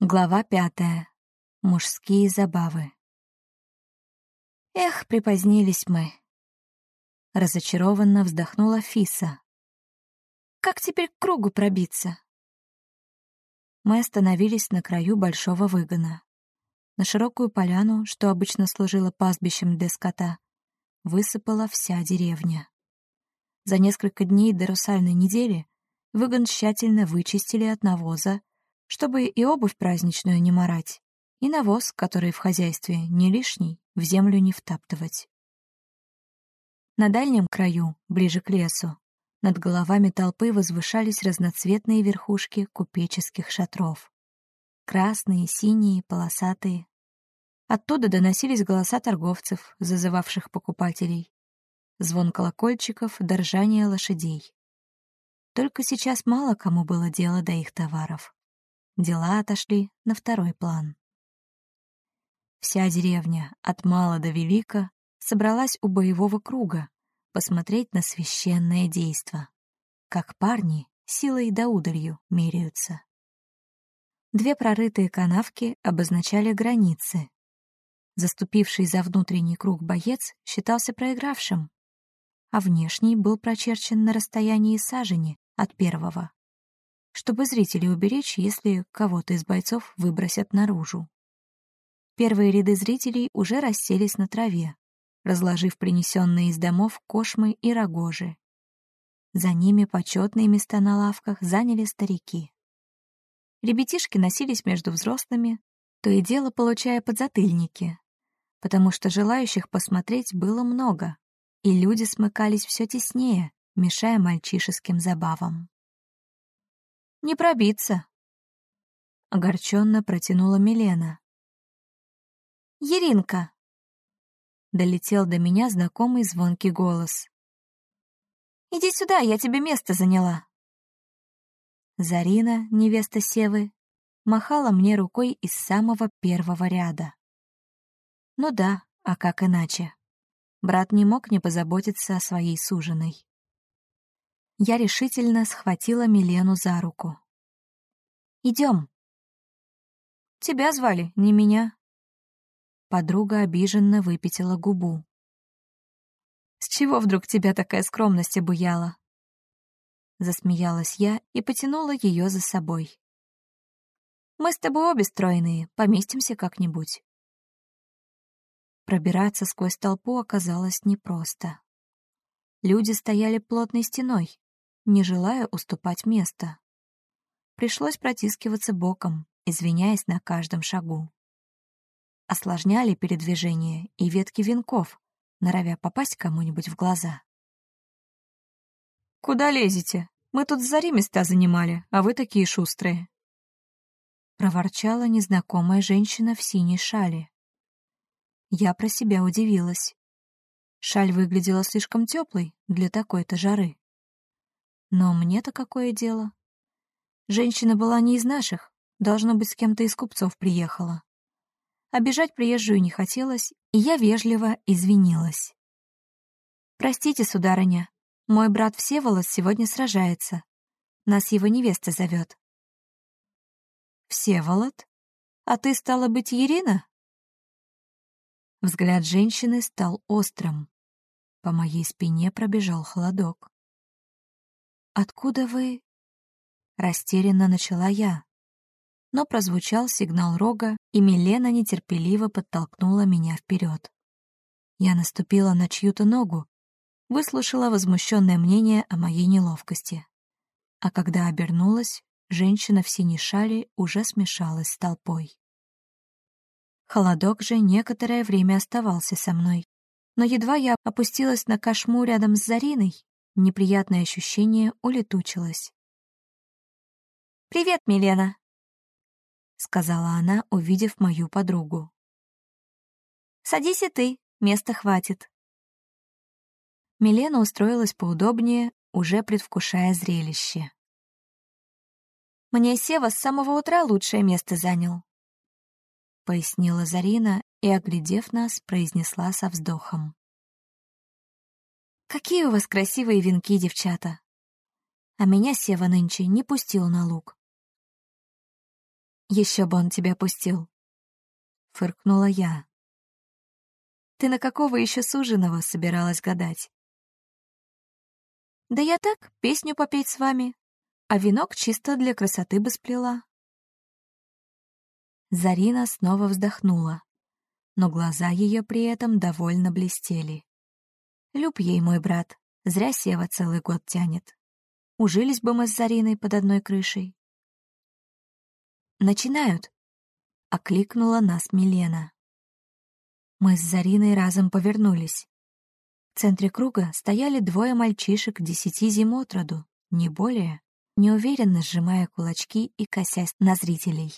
Глава пятая. Мужские забавы. Эх, припозднились мы. Разочарованно вздохнула Фиса. Как теперь к кругу пробиться? Мы остановились на краю большого выгона. На широкую поляну, что обычно служила пастбищем для скота, высыпала вся деревня. За несколько дней до русальной недели выгон тщательно вычистили от навоза, чтобы и обувь праздничную не морать, и навоз, который в хозяйстве не лишний, в землю не втаптывать. На дальнем краю, ближе к лесу, над головами толпы возвышались разноцветные верхушки купеческих шатров. Красные, синие, полосатые. Оттуда доносились голоса торговцев, зазывавших покупателей. Звон колокольчиков, доржание лошадей. Только сейчас мало кому было дело до их товаров. Дела отошли на второй план. Вся деревня, от мала до велика, собралась у боевого круга посмотреть на священное действо. Как парни силой да удалью меряются. Две прорытые канавки обозначали границы. Заступивший за внутренний круг боец считался проигравшим, а внешний был прочерчен на расстоянии сажени от первого, чтобы зрителей уберечь, если кого-то из бойцов выбросят наружу. Первые ряды зрителей уже расселись на траве, разложив принесенные из домов кошмы и рогожи. За ними почетные места на лавках заняли старики. Ребятишки носились между взрослыми, то и дело получая подзатыльники, потому что желающих посмотреть было много, и люди смыкались все теснее, мешая мальчишеским забавам. «Не пробиться!» — огорченно протянула Милена. «Еринка!» — долетел до меня знакомый звонкий голос. «Иди сюда, я тебе место заняла!» Зарина, невеста Севы, махала мне рукой из самого первого ряда. Ну да, а как иначе? Брат не мог не позаботиться о своей суженой я решительно схватила Милену за руку. «Идем». «Тебя звали, не меня». Подруга обиженно выпятила губу. «С чего вдруг тебя такая скромность обуяла?» Засмеялась я и потянула ее за собой. «Мы с тобой обе стройные, поместимся как-нибудь». Пробираться сквозь толпу оказалось непросто. Люди стояли плотной стеной, не желая уступать место. Пришлось протискиваться боком, извиняясь на каждом шагу. Осложняли передвижение и ветки венков, норовя попасть кому-нибудь в глаза. «Куда лезете? Мы тут с зари места занимали, а вы такие шустрые!» Проворчала незнакомая женщина в синей шале. Я про себя удивилась. Шаль выглядела слишком теплой для такой-то жары. Но мне-то какое дело? Женщина была не из наших, должно быть, с кем-то из купцов приехала. Обижать приезжую не хотелось, и я вежливо извинилась. «Простите, сударыня, мой брат Всеволод сегодня сражается. Нас его невеста зовет». «Всеволод? А ты, стала быть, Ирина?» Взгляд женщины стал острым. По моей спине пробежал холодок. «Откуда вы...» Растерянно начала я. Но прозвучал сигнал рога, и Милена нетерпеливо подтолкнула меня вперед. Я наступила на чью-то ногу, выслушала возмущенное мнение о моей неловкости. А когда обернулась, женщина в синей шале уже смешалась с толпой. Холодок же некоторое время оставался со мной, но едва я опустилась на кошму рядом с Зариной, неприятное ощущение улетучилось. «Привет, Милена», — сказала она, увидев мою подругу. «Садись и ты, места хватит». Милена устроилась поудобнее, уже предвкушая зрелище. «Мне Сева с самого утра лучшее место занял», — пояснила Зарина и, оглядев нас, произнесла со вздохом. Какие у вас красивые венки, девчата. А меня Сева нынче не пустил на луг. Еще бы он тебя пустил. Фыркнула я. Ты на какого еще суженого собиралась гадать? Да я так, песню попеть с вами, а венок чисто для красоты бы сплела. Зарина снова вздохнула, но глаза ее при этом довольно блестели. Люб ей, мой брат, зря Сева целый год тянет. Ужились бы мы с Зариной под одной крышей. «Начинают!» — окликнула нас Милена. Мы с Зариной разом повернулись. В центре круга стояли двое мальчишек десяти зим от роду, не более, неуверенно сжимая кулачки и косясь на зрителей.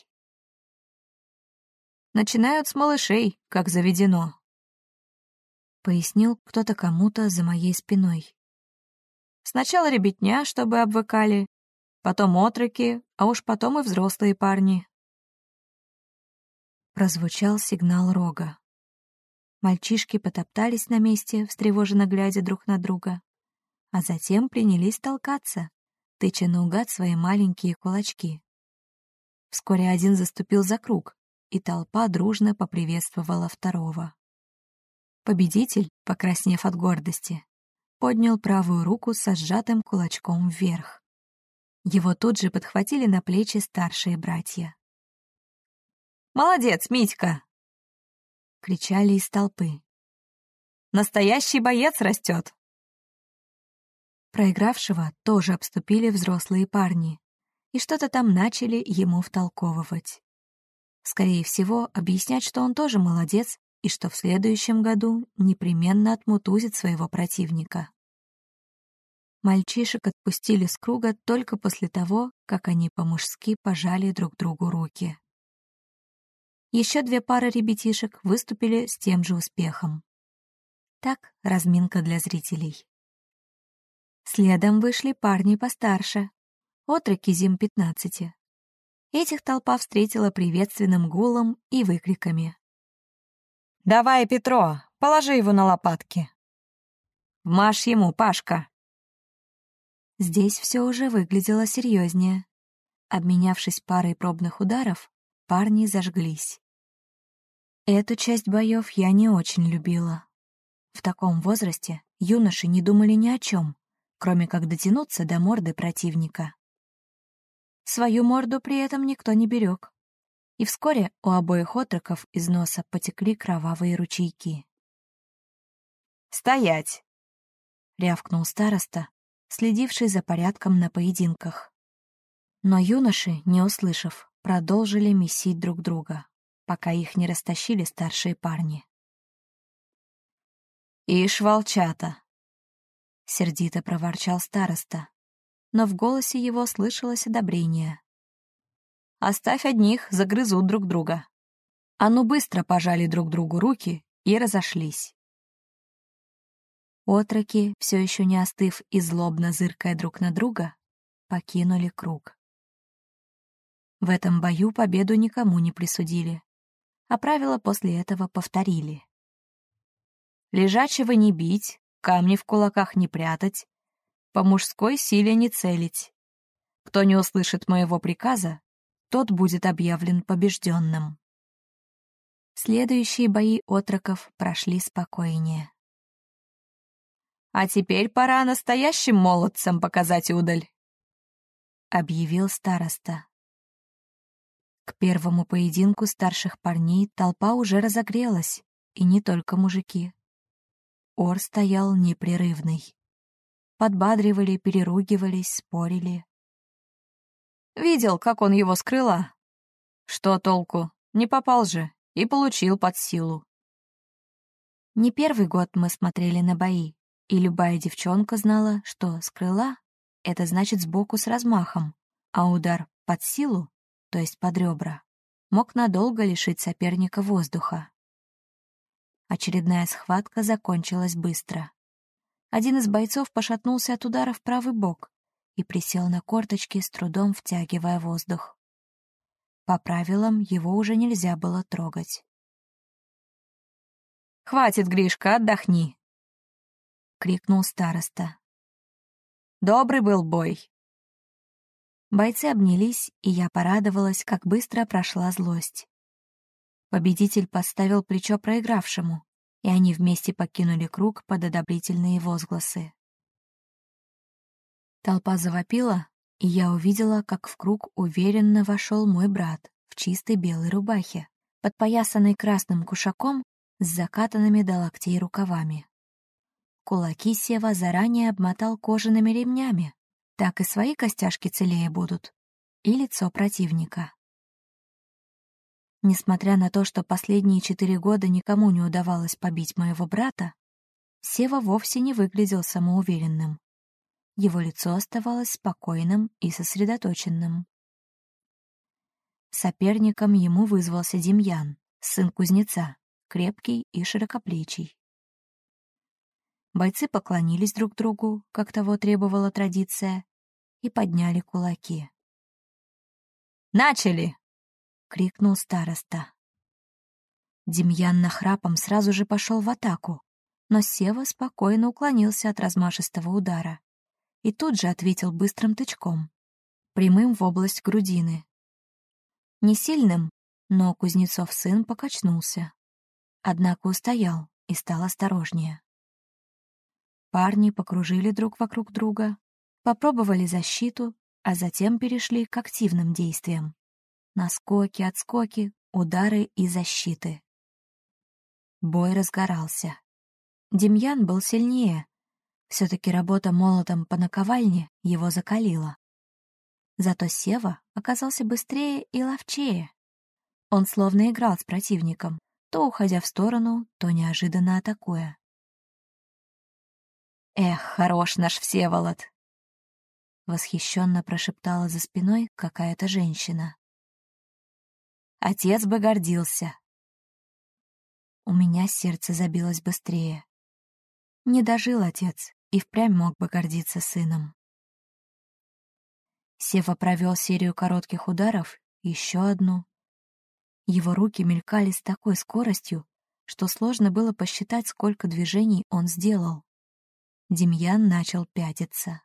«Начинают с малышей, как заведено», — пояснил кто-то кому-то за моей спиной. «Сначала ребятня, чтобы обвыкали, потом отроки, а уж потом и взрослые парни». Прозвучал сигнал рога. Мальчишки потоптались на месте, встревоженно глядя друг на друга, а затем принялись толкаться, тыча наугад свои маленькие кулачки. Вскоре один заступил за круг, и толпа дружно поприветствовала второго. Победитель, покраснев от гордости, поднял правую руку со сжатым кулачком вверх. Его тут же подхватили на плечи старшие братья. «Молодец, Митька!» — кричали из толпы. «Настоящий боец растет!» Проигравшего тоже обступили взрослые парни и что-то там начали ему втолковывать. Скорее всего, объяснять, что он тоже молодец и что в следующем году непременно отмутузит своего противника. Мальчишек отпустили с круга только после того, как они по-мужски пожали друг другу руки. Еще две пары ребятишек выступили с тем же успехом. Так, разминка для зрителей. Следом вышли парни постарше, отроки зим 15. Этих толпа встретила приветственным гулом и выкриками. «Давай, Петро, положи его на лопатки!» «Вмажь ему, Пашка!» Здесь все уже выглядело серьезнее. Обменявшись парой пробных ударов, парни зажглись. Эту часть боев я не очень любила. В таком возрасте юноши не думали ни о чем, кроме как дотянуться до морды противника. Свою морду при этом никто не берег. И вскоре у обоих отроков из носа потекли кровавые ручейки. «Стоять!» — рявкнул староста, следивший за порядком на поединках. Но юноши, не услышав, продолжили месить друг друга, пока их не растащили старшие парни. «Ишь, волчата!» — сердито проворчал староста, но в голосе его слышалось одобрение. «Оставь одних, загрызут друг друга». А ну быстро пожали друг другу руки и разошлись. Отроки, все еще не остыв и злобно зыркая друг на друга, покинули круг. В этом бою победу никому не присудили, а правила после этого повторили. Лежачего не бить, камни в кулаках не прятать, по мужской силе не целить. Кто не услышит моего приказа, тот будет объявлен побежденным. Следующие бои отроков прошли спокойнее. «А теперь пора настоящим молодцам показать удаль», — объявил староста. К первому поединку старших парней толпа уже разогрелась, и не только мужики. Ор стоял непрерывный. Подбадривали, переругивались, спорили. Видел, как он его скрыла. Что толку? Не попал же. И получил под силу. Не первый год мы смотрели на бои, и любая девчонка знала, что скрыла — это значит сбоку с размахом, а удар под силу то есть под ребра, мог надолго лишить соперника воздуха. Очередная схватка закончилась быстро. Один из бойцов пошатнулся от удара в правый бок и присел на корточки, с трудом втягивая воздух. По правилам его уже нельзя было трогать. «Хватит, Гришка, отдохни!» — крикнул староста. «Добрый был бой. Бойцы обнялись, и я порадовалась, как быстро прошла злость. Победитель подставил плечо проигравшему, и они вместе покинули круг под одобрительные возгласы. Толпа завопила, и я увидела, как в круг уверенно вошел мой брат в чистой белой рубахе, подпоясанной красным кушаком с закатанными до локтей рукавами. Кулаки Сева заранее обмотал кожаными ремнями, так и свои костяшки целее будут, и лицо противника. Несмотря на то, что последние четыре года никому не удавалось побить моего брата, Сева вовсе не выглядел самоуверенным. Его лицо оставалось спокойным и сосредоточенным. Соперником ему вызвался Демьян, сын кузнеца, крепкий и широкоплечий. Бойцы поклонились друг другу, как того требовала традиция, и подняли кулаки. «Начали!» — крикнул староста. Демьян нахрапом сразу же пошел в атаку, но Сева спокойно уклонился от размашистого удара и тут же ответил быстрым тычком, прямым в область грудины. Не сильным, но Кузнецов сын покачнулся. Однако устоял и стал осторожнее. Парни покружили друг вокруг друга, попробовали защиту, а затем перешли к активным действиям. Наскоки, отскоки, удары и защиты. Бой разгорался. Демьян был сильнее. Все-таки работа молотом по наковальне его закалила. Зато Сева оказался быстрее и ловчее. Он словно играл с противником, то уходя в сторону, то неожиданно атакуя. «Эх, хорош наш Всеволод!» Восхищенно прошептала за спиной какая-то женщина. Отец бы гордился. У меня сердце забилось быстрее. Не дожил отец и впрямь мог бы гордиться сыном. Сева провел серию коротких ударов, еще одну. Его руки мелькали с такой скоростью, что сложно было посчитать, сколько движений он сделал. Демьян начал пятиться.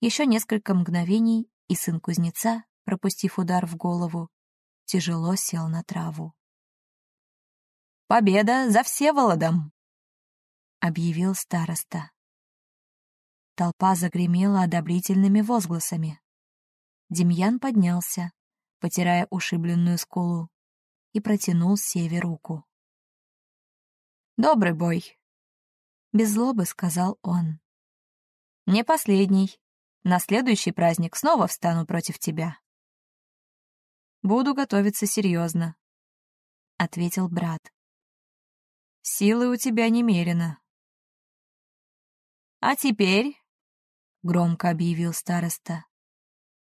Еще несколько мгновений, и сын кузнеца, пропустив удар в голову, тяжело сел на траву. «Победа за Всеволодом!» — объявил староста. Толпа загремела одобрительными возгласами. Демьян поднялся, потирая ушибленную скулу, и протянул Севе руку. «Добрый бой!» — без злобы сказал он. «Не последний. На следующий праздник снова встану против тебя». Буду готовиться серьезно, ответил брат. Силы у тебя немерено. А теперь, громко объявил староста,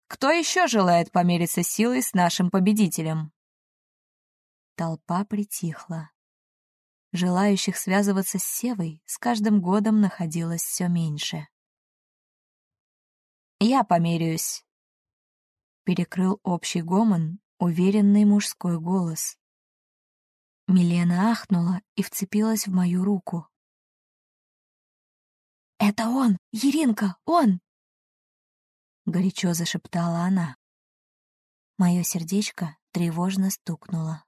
кто еще желает помериться силой с нашим победителем? Толпа притихла. Желающих связываться с Севой с каждым годом находилось все меньше. «Я померяюсь», — перекрыл общий гомон уверенный мужской голос. Милена ахнула и вцепилась в мою руку. «Это он! Еринка, он!» Горячо зашептала она. Мое сердечко тревожно стукнуло.